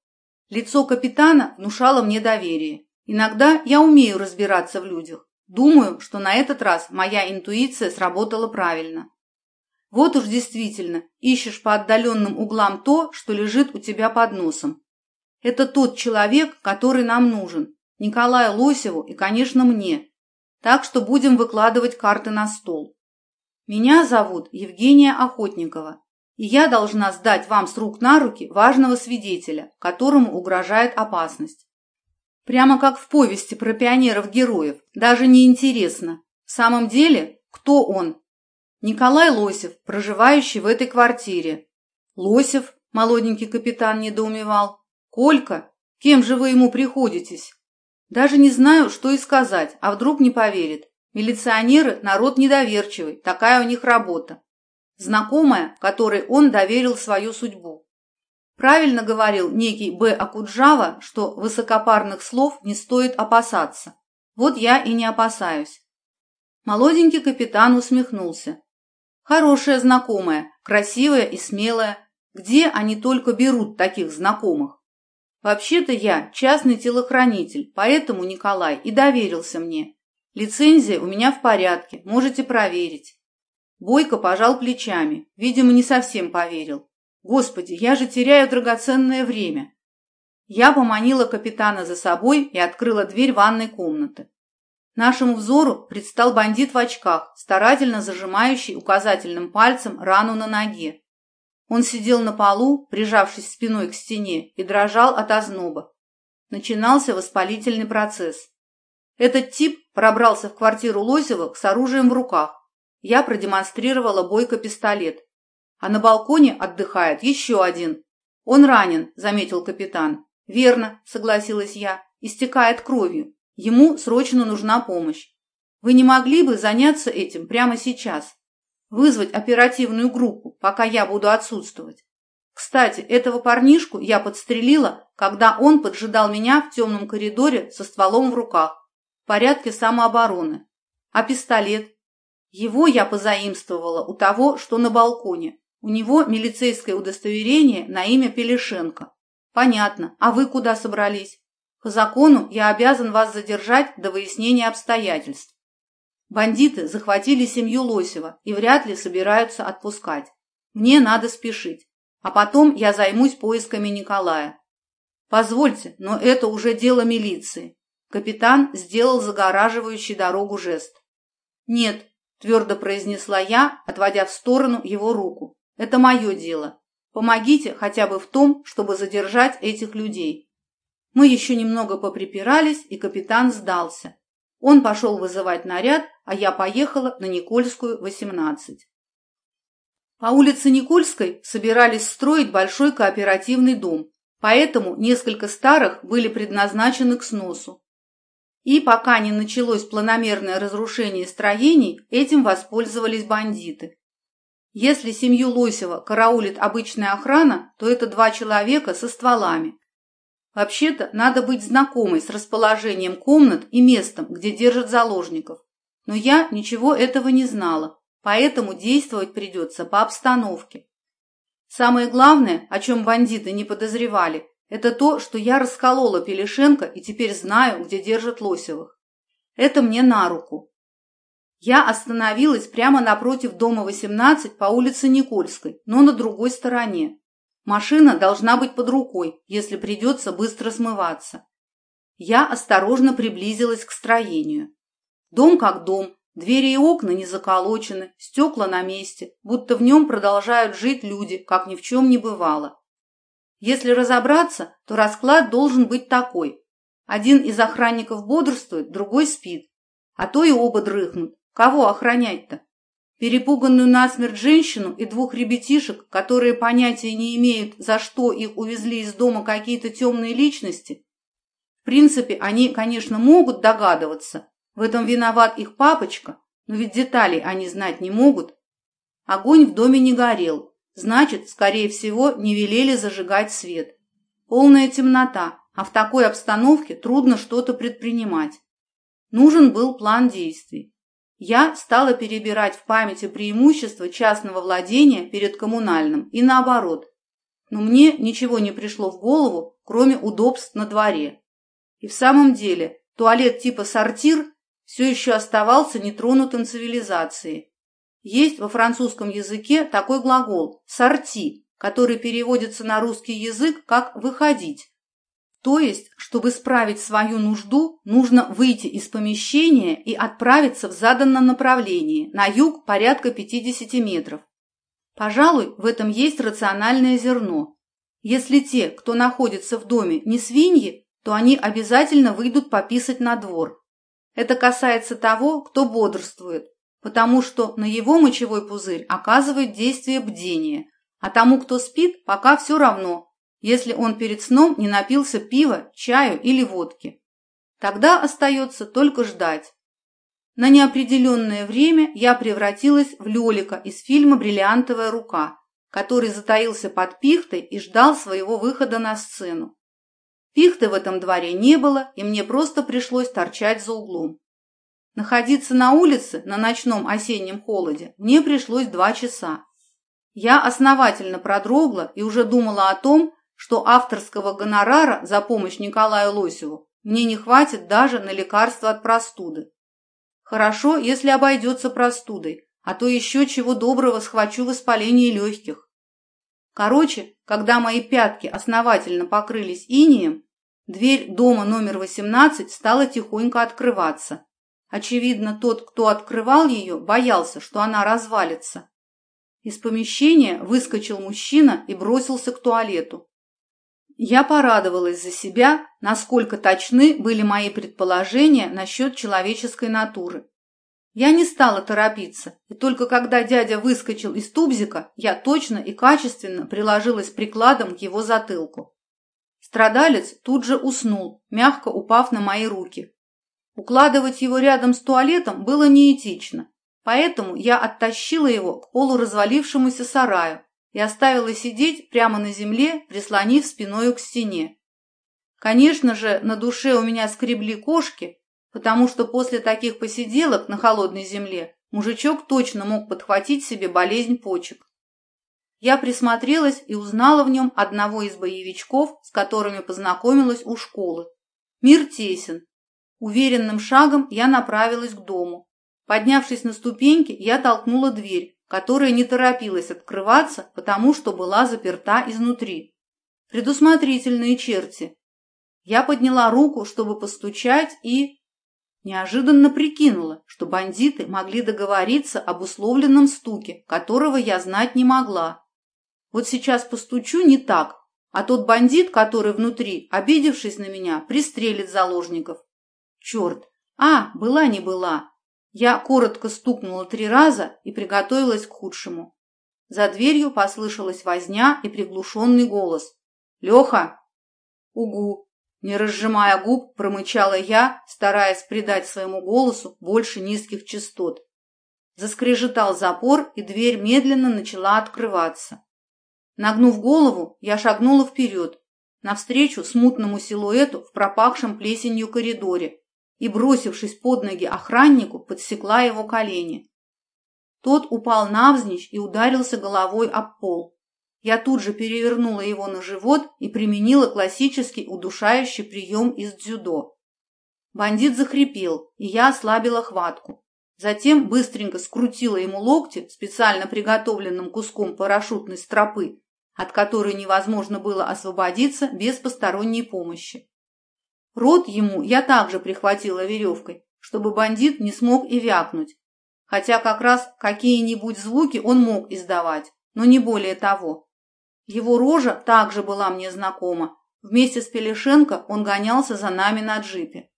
Лицо капитана внушало мне доверие. Иногда я умею разбираться в людях. Думаю, что на этот раз моя интуиция сработала правильно. Вот уж действительно, ищешь по отдаленным углам то, что лежит у тебя под носом. Это тот человек, который нам нужен. Николаю Лосеву и, конечно, мне. Так что будем выкладывать карты на стол. Меня зовут Евгения Охотникова, и я должна сдать вам с рук на руки важного свидетеля, которому угрожает опасность. Прямо как в повести про пионеров-героев. Даже не интересно. В самом деле, кто он? Николай Лосев, проживающий в этой квартире. Лосев, молоденький капитан недоумевал. Колька, кем же вы ему приходитесь? Даже не знаю, что и сказать, а вдруг не поверит. Милиционеры – народ недоверчивый, такая у них работа. знакомая, которой он доверил свою судьбу. Правильно говорил некий Б. Акуджава, что высокопарных слов не стоит опасаться. Вот я и не опасаюсь. Молоденький капитан усмехнулся. Хорошая знакомая, красивая и смелая. Где они только берут таких знакомых? Вообще-то я частный телохранитель, поэтому Николай и доверился мне. Лицензия у меня в порядке, можете проверить. Бойко пожал плечами, видимо, не совсем поверил. Господи, я же теряю драгоценное время. Я поманила капитана за собой и открыла дверь ванной комнаты. Нашему взору предстал бандит в очках, старательно зажимающий указательным пальцем рану на ноге. Он сидел на полу, прижавшись спиной к стене, и дрожал от озноба. Начинался воспалительный процесс. Этот тип пробрался в квартиру Лосевых с оружием в руках. Я продемонстрировала Бойко пистолет. А на балконе отдыхает еще один. Он ранен, заметил капитан. Верно, согласилась я, истекает кровью. Ему срочно нужна помощь. Вы не могли бы заняться этим прямо сейчас? Вызвать оперативную группу, пока я буду отсутствовать. Кстати, этого парнишку я подстрелила, когда он поджидал меня в темном коридоре со стволом в руках. В порядке самообороны. А пистолет? Его я позаимствовала у того, что на балконе. У него милицейское удостоверение на имя Пелешенко. Понятно. А вы куда собрались? По закону я обязан вас задержать до выяснения обстоятельств. Бандиты захватили семью Лосева и вряд ли собираются отпускать. Мне надо спешить. А потом я займусь поисками Николая. Позвольте, но это уже дело милиции. Капитан сделал загораживающий дорогу жест. Нет, Твердо произнесла я, отводя в сторону его руку. «Это мое дело. Помогите хотя бы в том, чтобы задержать этих людей». Мы еще немного поприпирались, и капитан сдался. Он пошел вызывать наряд, а я поехала на Никольскую, 18. По улице Никольской собирались строить большой кооперативный дом, поэтому несколько старых были предназначены к сносу. И пока не началось планомерное разрушение строений, этим воспользовались бандиты. Если семью Лосева караулит обычная охрана, то это два человека со стволами. Вообще-то надо быть знакомой с расположением комнат и местом, где держат заложников. Но я ничего этого не знала, поэтому действовать придется по обстановке. Самое главное, о чем бандиты не подозревали, это то, что я расколола Пелешенко и теперь знаю, где держат Лосевых. Это мне на руку. Я остановилась прямо напротив дома 18 по улице Никольской, но на другой стороне. Машина должна быть под рукой, если придется быстро смываться. Я осторожно приблизилась к строению. Дом как дом, двери и окна не заколочены, стекла на месте, будто в нем продолжают жить люди, как ни в чем не бывало. Если разобраться, то расклад должен быть такой. Один из охранников бодрствует, другой спит. А то и оба дрыхнут. Кого охранять-то? Перепуганную насмерть женщину и двух ребятишек, которые понятия не имеют, за что их увезли из дома какие-то темные личности? В принципе, они, конечно, могут догадываться. В этом виноват их папочка, но ведь деталей они знать не могут. Огонь в доме не горел, Значит, скорее всего, не велели зажигать свет. Полная темнота, а в такой обстановке трудно что-то предпринимать. Нужен был план действий. Я стала перебирать в памяти преимущества частного владения перед коммунальным и наоборот. Но мне ничего не пришло в голову, кроме удобств на дворе. И в самом деле, туалет типа сортир все еще оставался нетронутым цивилизацией. Есть во французском языке такой глагол «сорти», который переводится на русский язык как «выходить». То есть, чтобы справить свою нужду, нужно выйти из помещения и отправиться в заданном направлении, на юг порядка 50 метров. Пожалуй, в этом есть рациональное зерно. Если те, кто находится в доме, не свиньи, то они обязательно выйдут пописать на двор. Это касается того, кто бодрствует, потому что на его мочевой пузырь оказывает действие бдения, а тому, кто спит, пока все равно, если он перед сном не напился пива, чаю или водки. Тогда остается только ждать. На неопределенное время я превратилась в Лелика из фильма «Бриллиантовая рука», который затаился под пихтой и ждал своего выхода на сцену. Пихты в этом дворе не было, и мне просто пришлось торчать за углом. Находиться на улице на ночном осеннем холоде мне пришлось два часа. Я основательно продрогла и уже думала о том, что авторского гонорара за помощь Николаю Лосеву мне не хватит даже на лекарство от простуды. Хорошо, если обойдется простудой, а то еще чего доброго схвачу воспаление легких. Короче, когда мои пятки основательно покрылись инием, дверь дома номер 18 стала тихонько открываться. очевидно, тот, кто открывал ее, боялся, что она развалится. Из помещения выскочил мужчина и бросился к туалету. Я порадовалась за себя, насколько точны были мои предположения насчет человеческой натуры. Я не стала торопиться, и только когда дядя выскочил из тубзика, я точно и качественно приложилась прикладом к его затылку. Страдалец тут же уснул, мягко упав на мои руки укладывать его рядом с туалетом было неэтично, поэтому я оттащила его к полуразвалившемуся сараю и оставила сидеть прямо на земле, прислонив спиною к стене. Конечно же, на душе у меня скребли кошки, потому что после таких посиделок на холодной земле мужичок точно мог подхватить себе болезнь почек. Я присмотрелась и узнала в нем одного из боевичков, с которыми познакомилась у школы. Мир тесен, уверенным шагом я направилась к дому. Поднявшись на ступеньки, я толкнула дверь, которая не торопилась открываться, потому что была заперта изнутри. Предусмотрительные черти. Я подняла руку, чтобы постучать, и... Неожиданно прикинула, что бандиты могли договориться об условленном стуке, которого я знать не могла. Вот сейчас постучу не так, а тот бандит, который внутри, обидевшись на меня, пристрелит заложников. Черт! А, была не была. Я коротко стукнула три раза и приготовилась к худшему. За дверью послышалась возня и приглушенный голос. «Леха!» «Угу!» Не разжимая губ, промычала я, стараясь придать своему голосу больше низких частот. Заскрежетал запор, и дверь медленно начала открываться. Нагнув голову, я шагнула вперед, навстречу смутному силуэту в пропахшем плесенью коридоре, и, бросившись под ноги охраннику, подсекла его колени. Тот упал навзничь и ударился головой об пол. Я тут же перевернула его на живот и применила классический удушающий прием из дзюдо. Бандит захрипел, и я ослабила хватку. Затем быстренько скрутила ему локти специально приготовленным куском парашютной стропы, от которой невозможно было освободиться без посторонней помощи. Рот ему я также прихватила веревкой, чтобы бандит не смог и вякнуть, хотя как раз какие-нибудь звуки он мог издавать, но не более того. Его рожа также была мне знакома. Вместе с Пелешенко он гонялся за нами на джипе.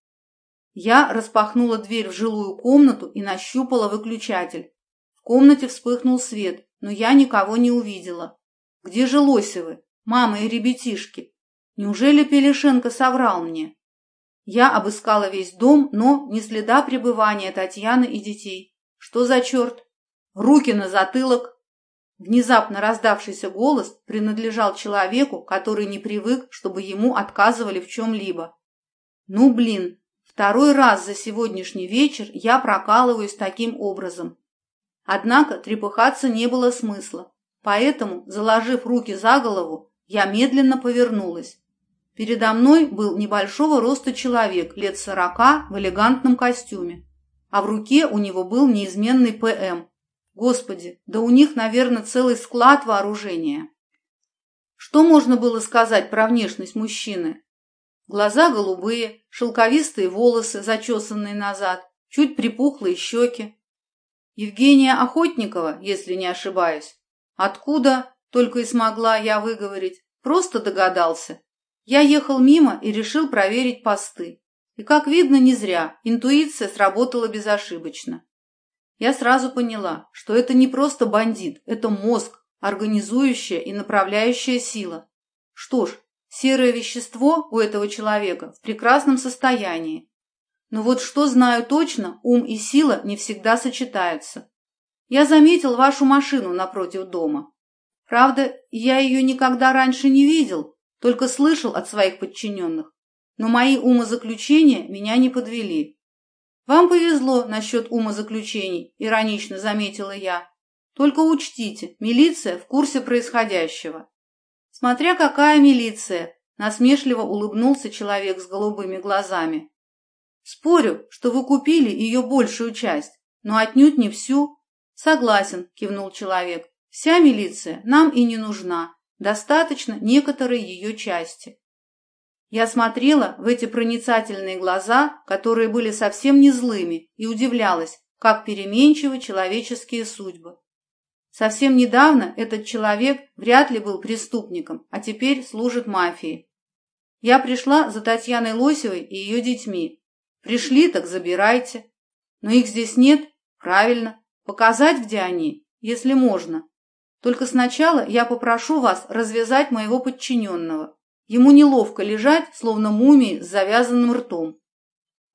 Я распахнула дверь в жилую комнату и нащупала выключатель. В комнате вспыхнул свет, но я никого не увидела. Где же Лосевы, мама и ребятишки? Неужели Пелешенко соврал мне? Я обыскала весь дом, но ни следа пребывания Татьяны и детей. Что за черт? Руки на затылок. Внезапно раздавшийся голос принадлежал человеку, который не привык, чтобы ему отказывали в чем-либо. Ну, блин, второй раз за сегодняшний вечер я прокалываюсь таким образом. Однако трепыхаться не было смысла, поэтому, заложив руки за голову, я медленно повернулась. Передо мной был небольшого роста человек, лет сорока, в элегантном костюме. А в руке у него был неизменный ПМ. Господи, да у них, наверное, целый склад вооружения. Что можно было сказать про внешность мужчины? Глаза голубые, шелковистые волосы, зачесанные назад, чуть припухлые щеки. Евгения Охотникова, если не ошибаюсь. Откуда, только и смогла я выговорить, просто догадался я ехал мимо и решил проверить посты. И, как видно, не зря. Интуиция сработала безошибочно. Я сразу поняла, что это не просто бандит, это мозг, организующая и направляющая сила. Что ж, серое вещество у этого человека в прекрасном состоянии. Но вот что знаю точно, ум и сила не всегда сочетаются. Я заметил вашу машину напротив дома. Правда, я ее никогда раньше не видел, только слышал от своих подчиненных, но мои умозаключения меня не подвели. Вам повезло насчет умозаключений, иронично заметила я. Только учтите, милиция в курсе происходящего. Смотря какая милиция, насмешливо улыбнулся человек с голубыми глазами. Спорю, что вы купили ее большую часть, но отнюдь не всю. Согласен, кивнул человек. Вся милиция нам и не нужна. достаточно некоторой ее части. Я смотрела в эти проницательные глаза, которые были совсем не злыми, и удивлялась, как переменчивы человеческие судьбы. Совсем недавно этот человек вряд ли был преступником, а теперь служит мафии. Я пришла за Татьяной Лосевой и ее детьми. Пришли, так забирайте. Но их здесь нет, правильно. Показать, где они, если можно. Только сначала я попрошу вас развязать моего подчиненного. Ему неловко лежать, словно мумии с завязанным ртом.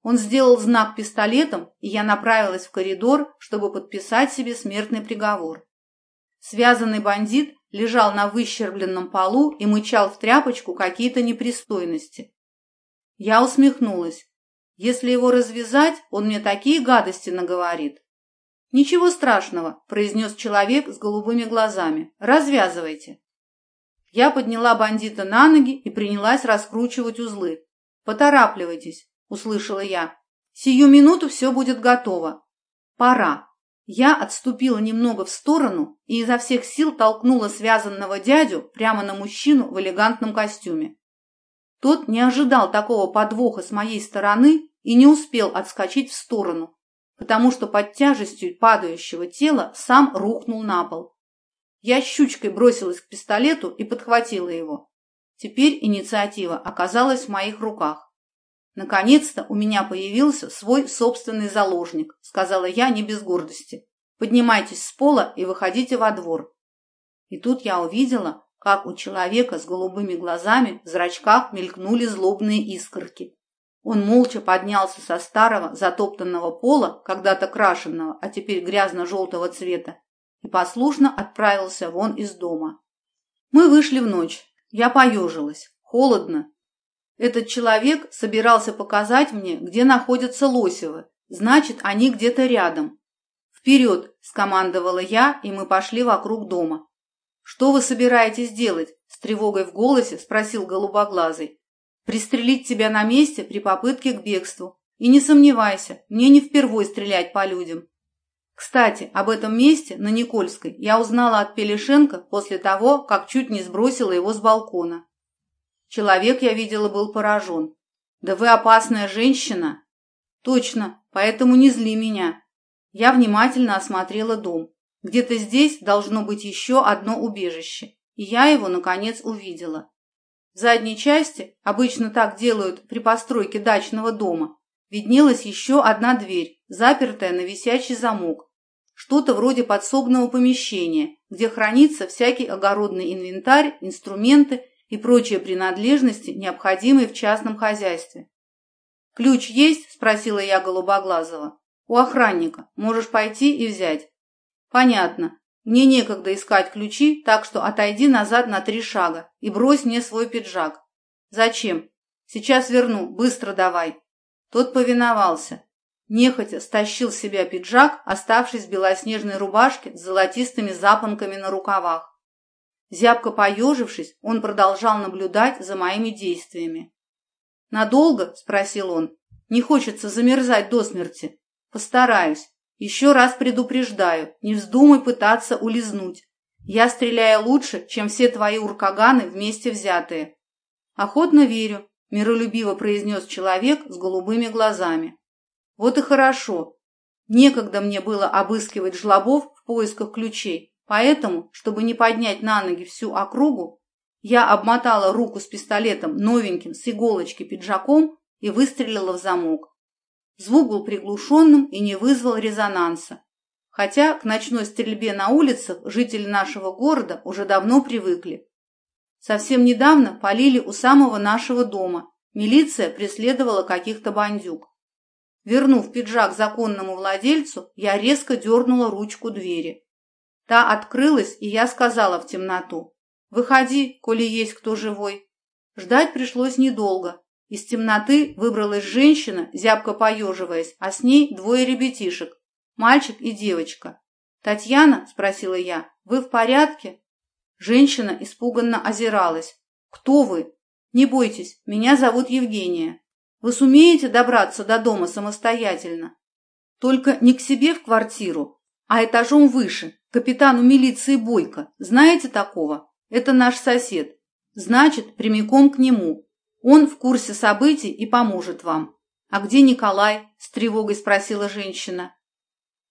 Он сделал знак пистолетом, и я направилась в коридор, чтобы подписать себе смертный приговор. Связанный бандит лежал на выщербленном полу и мычал в тряпочку какие-то непристойности. Я усмехнулась. Если его развязать, он мне такие гадости наговорит. «Ничего страшного», – произнес человек с голубыми глазами. «Развязывайте». Я подняла бандита на ноги и принялась раскручивать узлы. «Поторапливайтесь», – услышала я. «Сию минуту все будет готово». «Пора». Я отступила немного в сторону и изо всех сил толкнула связанного дядю прямо на мужчину в элегантном костюме. Тот не ожидал такого подвоха с моей стороны и не успел отскочить в сторону, потому что под тяжестью падающего тела сам рухнул на пол. Я щучкой бросилась к пистолету и подхватила его. Теперь инициатива оказалась в моих руках. «Наконец-то у меня появился свой собственный заложник», — сказала я не без гордости. «Поднимайтесь с пола и выходите во двор». И тут я увидела, как у человека с голубыми глазами в зрачках мелькнули злобные искорки. Он молча поднялся со старого затоптанного пола, когда-то крашенного, а теперь грязно-желтого цвета, и послушно отправился вон из дома. Мы вышли в ночь. Я поежилась. Холодно. Этот человек собирался показать мне, где находятся Лосевы. Значит, они где-то рядом. «Вперед!» – скомандовала я, и мы пошли вокруг дома. «Что вы собираетесь делать?» – с тревогой в голосе спросил голубоглазый. «Пристрелить тебя на месте при попытке к бегству. И не сомневайся, мне не впервой стрелять по людям. Кстати, об этом месте на Никольской я узнала от Пелешенко после того, как чуть не сбросила его с балкона. Человек, я видела, был поражен. «Да вы опасная женщина!» «Точно, поэтому не зли меня». Я внимательно осмотрела дом. Где-то здесь должно быть еще одно убежище, и я его, наконец, увидела. В задней части, обычно так делают при постройке дачного дома, виднелась еще одна дверь, запертая на висячий замок. Что-то вроде подсобного помещения, где хранится всякий огородный инвентарь, инструменты и прочие принадлежности, необходимые в частном хозяйстве. «Ключ есть?» – спросила я Голубоглазого. «У охранника. Можешь пойти и взять». «Понятно. Мне некогда искать ключи, так что отойди назад на три шага и брось мне свой пиджак. Зачем? Сейчас верну, быстро давай. Тот повиновался. Нехотя стащил с себя пиджак, оставшись в белоснежной рубашке с золотистыми запонками на рукавах. Зябко поежившись, он продолжал наблюдать за моими действиями. «Надолго?» – спросил он. «Не хочется замерзать до смерти. Постараюсь. Еще раз предупреждаю, не вздумай пытаться улизнуть. Я стреляю лучше, чем все твои уркаганы вместе взятые. Охотно верю, миролюбиво произнес человек с голубыми глазами. Вот и хорошо. Некогда мне было обыскивать жлобов в поисках ключей, поэтому, чтобы не поднять на ноги всю округу, я обмотала руку с пистолетом новеньким с иголочки пиджаком и выстрелила в замок. Звук был приглушенным и не вызвал резонанса. Хотя к ночной стрельбе на улицах жители нашего города уже давно привыкли. Совсем недавно полили у самого нашего дома. Милиция преследовала каких-то бандюк. Вернув пиджак законному владельцу, я резко дернула ручку двери. Та открылась, и я сказала в темноту. «Выходи, коли есть кто живой». Ждать пришлось недолго. Из темноты выбралась женщина, зябко поеживаясь, а с ней двое ребятишек, мальчик и девочка. «Татьяна?» – спросила я. «Вы в порядке?» Женщина испуганно озиралась. «Кто вы?» «Не бойтесь, меня зовут Евгения. Вы сумеете добраться до дома самостоятельно?» «Только не к себе в квартиру, а этажом выше, капитану милиции Бойко. Знаете такого? Это наш сосед. Значит, прямиком к нему. Он в курсе событий и поможет вам. А где Николай?» – с тревогой спросила женщина.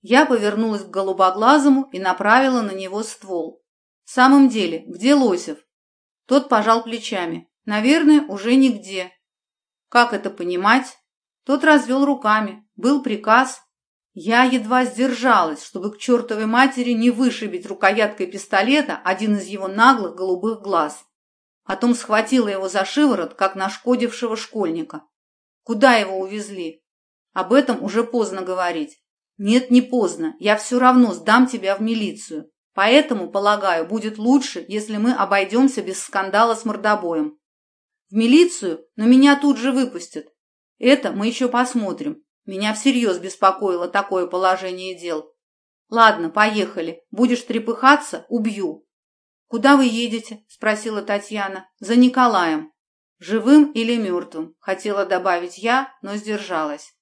Я повернулась к голубоглазому и направила на него ствол. «В самом деле, где Лосев?» Тот пожал плечами. «Наверное, уже нигде». «Как это понимать?» Тот развел руками. Был приказ. Я едва сдержалась, чтобы к чертовой матери не вышибить рукояткой пистолета один из его наглых голубых глаз. Потом схватила его за шиворот, как нашкодившего школьника. Куда его увезли? Об этом уже поздно говорить. Нет, не поздно. Я все равно сдам тебя в милицию. Поэтому, полагаю, будет лучше, если мы обойдемся без скандала с мордобоем. В милицию? Но меня тут же выпустят. Это мы еще посмотрим. Меня всерьез беспокоило такое положение дел. Ладно, поехали. Будешь трепыхаться – убью. Куда вы едете? Спросила Татьяна. За Николаем. Живым или мертвым? Хотела добавить я, но сдержалась.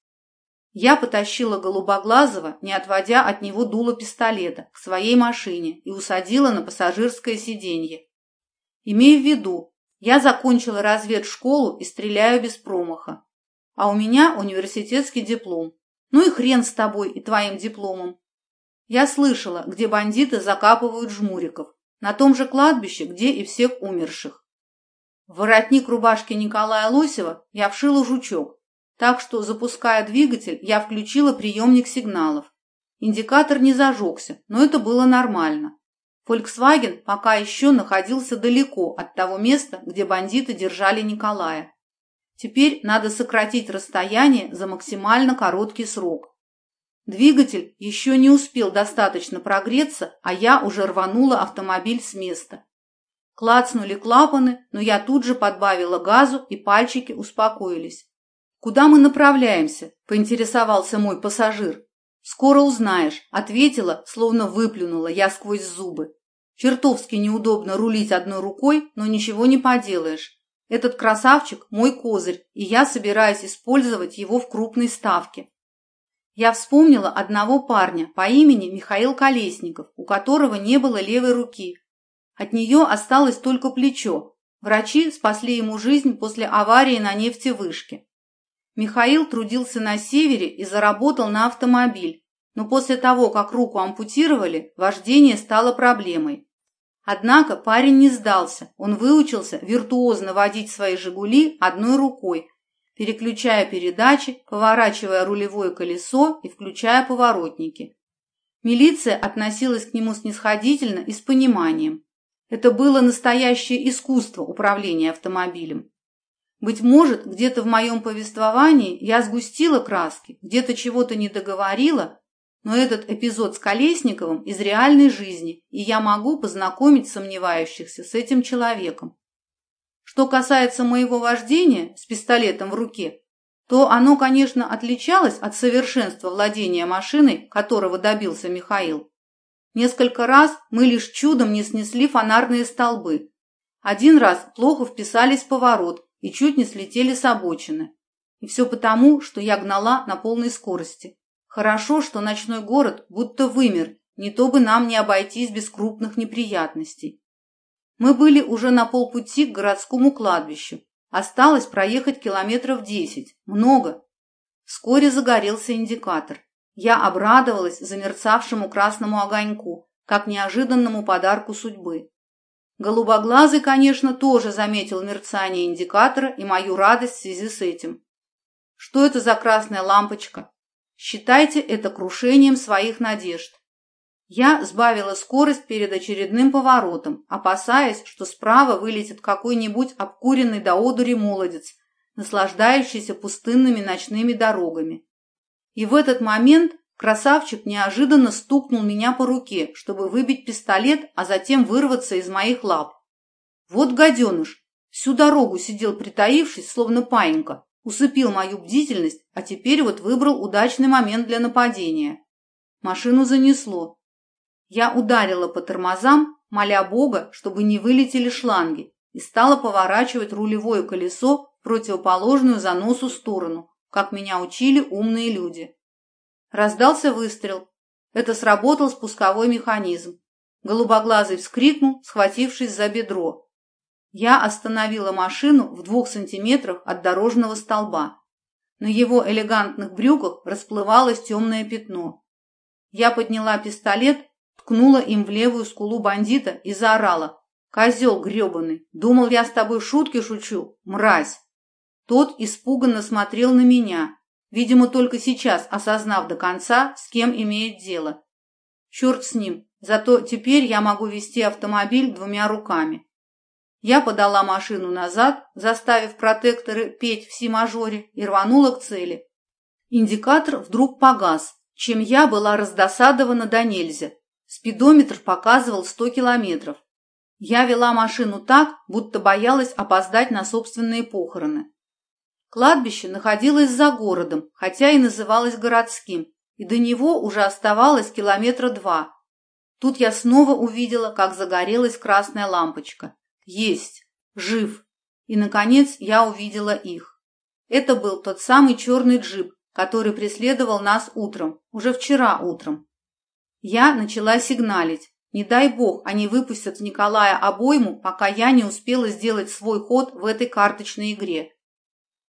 Я потащила Голубоглазого, не отводя от него дуло пистолета, к своей машине и усадила на пассажирское сиденье. Имея в виду, я закончила разведшколу и стреляю без промаха. А у меня университетский диплом. Ну и хрен с тобой и твоим дипломом. Я слышала, где бандиты закапывают жмуриков. На том же кладбище, где и всех умерших. В воротник рубашки Николая Лосева я вшила жучок, так что, запуская двигатель, я включила приемник сигналов. Индикатор не зажегся, но это было нормально. Volkswagen пока еще находился далеко от того места, где бандиты держали Николая. Теперь надо сократить расстояние за максимально короткий срок. Двигатель еще не успел достаточно прогреться, а я уже рванула автомобиль с места. Клацнули клапаны, но я тут же подбавила газу, и пальчики успокоились. «Куда мы направляемся?» – поинтересовался мой пассажир. «Скоро узнаешь», – ответила, словно выплюнула я сквозь зубы. «Чертовски неудобно рулить одной рукой, но ничего не поделаешь. Этот красавчик – мой козырь, и я собираюсь использовать его в крупной ставке. Я вспомнила одного парня по имени Михаил Колесников, у которого не было левой руки. От нее осталось только плечо. Врачи спасли ему жизнь после аварии на нефтевышке. Михаил трудился на севере и заработал на автомобиль, но после того, как руку ампутировали, вождение стало проблемой. Однако парень не сдался, он выучился виртуозно водить свои «Жигули» одной рукой, переключая передачи, поворачивая рулевое колесо и включая поворотники. Милиция относилась к нему снисходительно и с пониманием. Это было настоящее искусство управления автомобилем. Быть может, где-то в моем повествовании я сгустила краски, где-то чего-то не договорила, но этот эпизод с Колесниковым из реальной жизни, и я могу познакомить сомневающихся с этим человеком. Что касается моего вождения с пистолетом в руке, то оно, конечно, отличалось от совершенства владения машиной, которого добился Михаил. Несколько раз мы лишь чудом не снесли фонарные столбы. Один раз плохо вписались в поворот и чуть не слетели с обочины. И все потому, что я гнала на полной скорости. Хорошо, что ночной город будто вымер, не то бы нам не обойтись без крупных неприятностей. Мы были уже на полпути к городскому кладбищу. Осталось проехать километров десять. Много. Вскоре загорелся индикатор. Я обрадовалась замерцавшему красному огоньку, как неожиданному подарку судьбы. Голубоглазый, конечно, тоже заметил мерцание индикатора и мою радость в связи с этим. Что это за красная лампочка? Считайте это крушением своих надежд. Я сбавила скорость перед очередным поворотом, опасаясь, что справа вылетит какой-нибудь обкуренный до одури молодец, наслаждающийся пустынными ночными дорогами. И в этот момент красавчик неожиданно стукнул меня по руке, чтобы выбить пистолет, а затем вырваться из моих лап. Вот гаденыш! Всю дорогу сидел притаившись, словно паинька, усыпил мою бдительность, а теперь вот выбрал удачный момент для нападения. Машину занесло. Я ударила по тормозам, моля Бога, чтобы не вылетели шланги, и стала поворачивать рулевое колесо в противоположную заносу сторону, как меня учили умные люди. Раздался выстрел. Это сработал спусковой механизм. Голубоглазый вскрикнул, схватившись за бедро. Я остановила машину в двух сантиметрах от дорожного столба. На его элегантных брюках расплывалось темное пятно. Я подняла пистолет, ткнула им в левую скулу бандита и заорала. «Козел гребаный! Думал, я с тобой шутки шучу! Мразь!» Тот испуганно смотрел на меня, видимо, только сейчас осознав до конца, с кем имеет дело. Черт с ним, зато теперь я могу вести автомобиль двумя руками. Я подала машину назад, заставив протекторы петь в си-мажоре и рванула к цели. Индикатор вдруг погас, чем я была раздосадована до нельзя. Спидометр показывал 100 километров. Я вела машину так, будто боялась опоздать на собственные похороны. Кладбище находилось за городом, хотя и называлось городским, и до него уже оставалось километра два. Тут я снова увидела, как загорелась красная лампочка. Есть! Жив! И, наконец, я увидела их. Это был тот самый черный джип, который преследовал нас утром, уже вчера утром. Я начала сигналить. Не дай бог, они выпустят Николая обойму, пока я не успела сделать свой ход в этой карточной игре.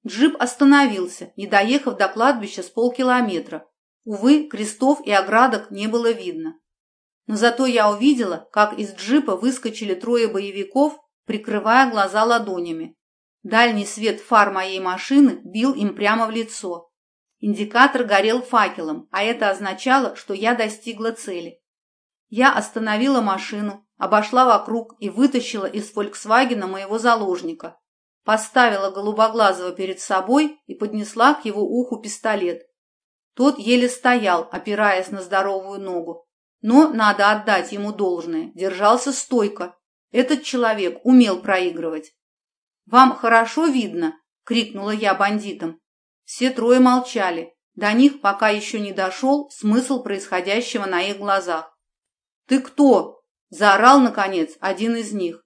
Джип остановился, не доехав до кладбища с полкилометра. Увы, крестов и оградок не было видно. Но зато я увидела, как из джипа выскочили трое боевиков, прикрывая глаза ладонями. Дальний свет фар моей машины бил им прямо в лицо. Индикатор горел факелом, а это означало, что я достигла цели. Я остановила машину, обошла вокруг и вытащила из «Фольксвагена» моего заложника. Поставила голубоглазого перед собой и поднесла к его уху пистолет. Тот еле стоял, опираясь на здоровую ногу. Но надо отдать ему должное, держался стойко. Этот человек умел проигрывать. «Вам хорошо видно?» — крикнула я бандитам. Все трое молчали. До них пока еще не дошел смысл происходящего на их глазах. «Ты кто?» – заорал, наконец, один из них.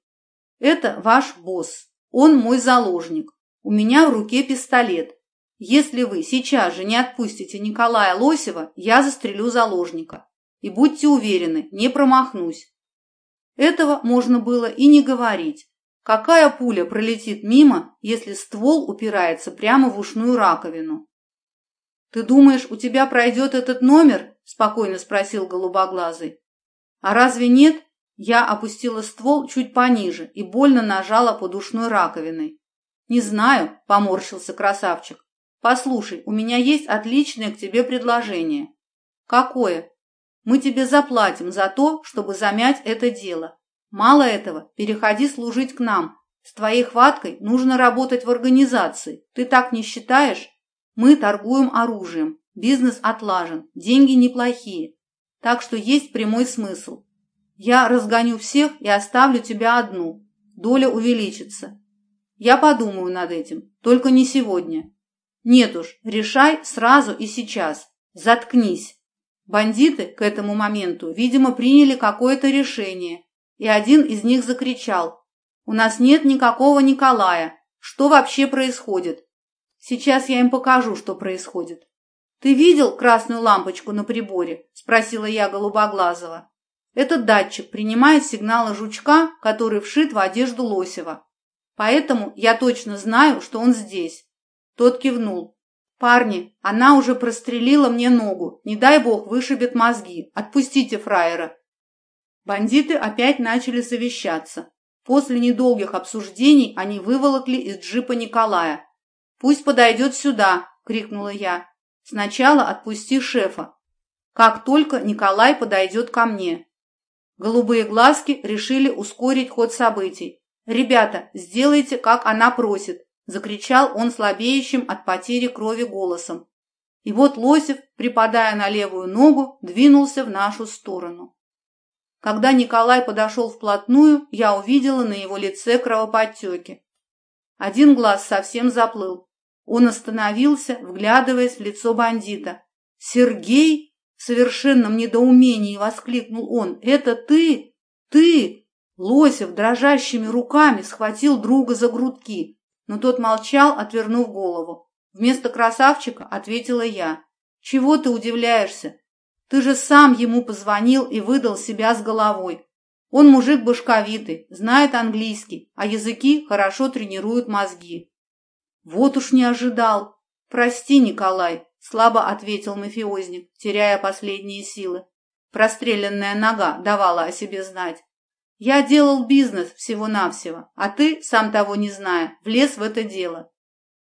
«Это ваш босс. Он мой заложник. У меня в руке пистолет. Если вы сейчас же не отпустите Николая Лосева, я застрелю заложника. И будьте уверены, не промахнусь». Этого можно было и не говорить. Какая пуля пролетит мимо, если ствол упирается прямо в ушную раковину? «Ты думаешь, у тебя пройдет этот номер?» – спокойно спросил голубоглазый. «А разве нет?» Я опустила ствол чуть пониже и больно нажала под ушной раковиной. «Не знаю», – поморщился красавчик. «Послушай, у меня есть отличное к тебе предложение». «Какое?» «Мы тебе заплатим за то, чтобы замять это дело. Мало этого, переходи служить к нам. С твоей хваткой нужно работать в организации. Ты так не считаешь? Мы торгуем оружием. Бизнес отлажен, деньги неплохие. Так что есть прямой смысл. Я разгоню всех и оставлю тебя одну. Доля увеличится. Я подумаю над этим, только не сегодня. Нет уж, решай сразу и сейчас. Заткнись. Бандиты к этому моменту, видимо, приняли какое-то решение и один из них закричал. «У нас нет никакого Николая. Что вообще происходит? Сейчас я им покажу, что происходит». «Ты видел красную лампочку на приборе?» – спросила я Голубоглазого. Этот датчик принимает сигналы жучка, который вшит в одежду Лосева. Поэтому я точно знаю, что он здесь. Тот кивнул. «Парни, она уже прострелила мне ногу. Не дай бог вышибет мозги. Отпустите фраера. Бандиты опять начали совещаться. После недолгих обсуждений они выволокли из джипа Николая. «Пусть подойдет сюда!» – крикнула я. «Сначала отпусти шефа. Как только Николай подойдет ко мне». Голубые глазки решили ускорить ход событий. «Ребята, сделайте, как она просит!» – закричал он слабеющим от потери крови голосом. И вот Лосев, припадая на левую ногу, двинулся в нашу сторону. Когда Николай подошел вплотную, я увидела на его лице кровоподтеки. Один глаз совсем заплыл. Он остановился, вглядываясь в лицо бандита. «Сергей!» — в совершенном недоумении воскликнул он. «Это ты? Ты?» Лосев дрожащими руками схватил друга за грудки, но тот молчал, отвернув голову. Вместо красавчика ответила я. «Чего ты удивляешься? Ты же сам ему позвонил и выдал себя с головой. Он мужик башковитый, знает английский, а языки хорошо тренируют мозги. Вот уж не ожидал. Прости, Николай, слабо ответил мафиозник, теряя последние силы. Простреленная нога давала о себе знать. Я делал бизнес всего-навсего, а ты, сам того не зная, влез в это дело.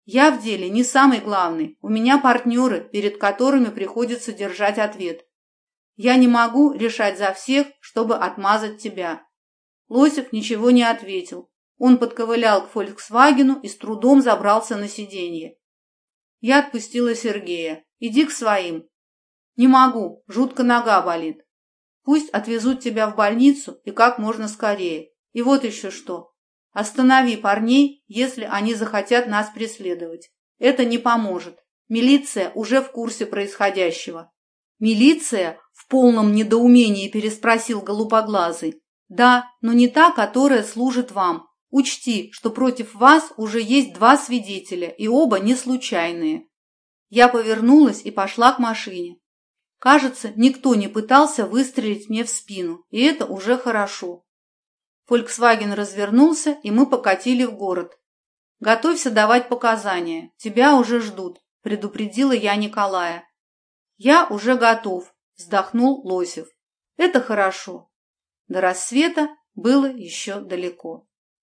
Я в деле не самый главный, у меня партнеры, перед которыми приходится держать ответ. Я не могу решать за всех, чтобы отмазать тебя». Лосев ничего не ответил. Он подковылял к «Фольксвагену» и с трудом забрался на сиденье. Я отпустила Сергея. «Иди к своим». «Не могу, жутко нога болит. Пусть отвезут тебя в больницу и как можно скорее. И вот еще что. Останови парней, если они захотят нас преследовать. Это не поможет. Милиция уже в курсе происходящего». «Милиция? В полном недоумении переспросил голубоглазый. «Да, но не та, которая служит вам. Учти, что против вас уже есть два свидетеля, и оба не случайные». Я повернулась и пошла к машине. Кажется, никто не пытался выстрелить мне в спину, и это уже хорошо. Фольксваген развернулся, и мы покатили в город. «Готовься давать показания, тебя уже ждут», – предупредила я Николая. «Я уже готов», вздохнул Лосев. Это хорошо. До рассвета было еще далеко.